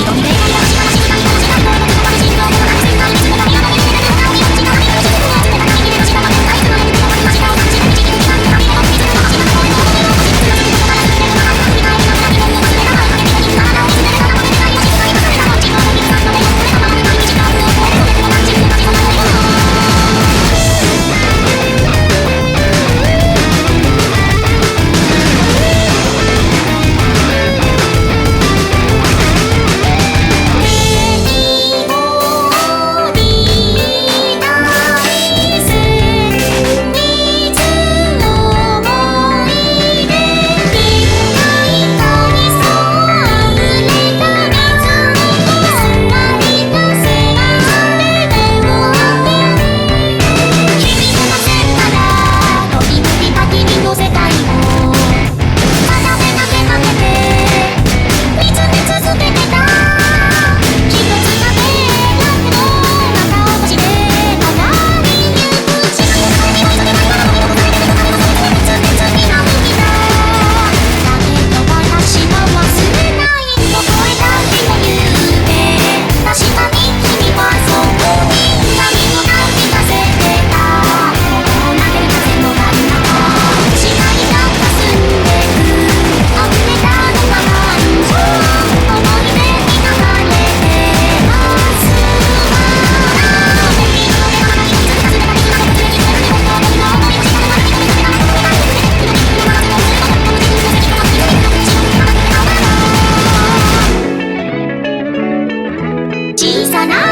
Don't 小さな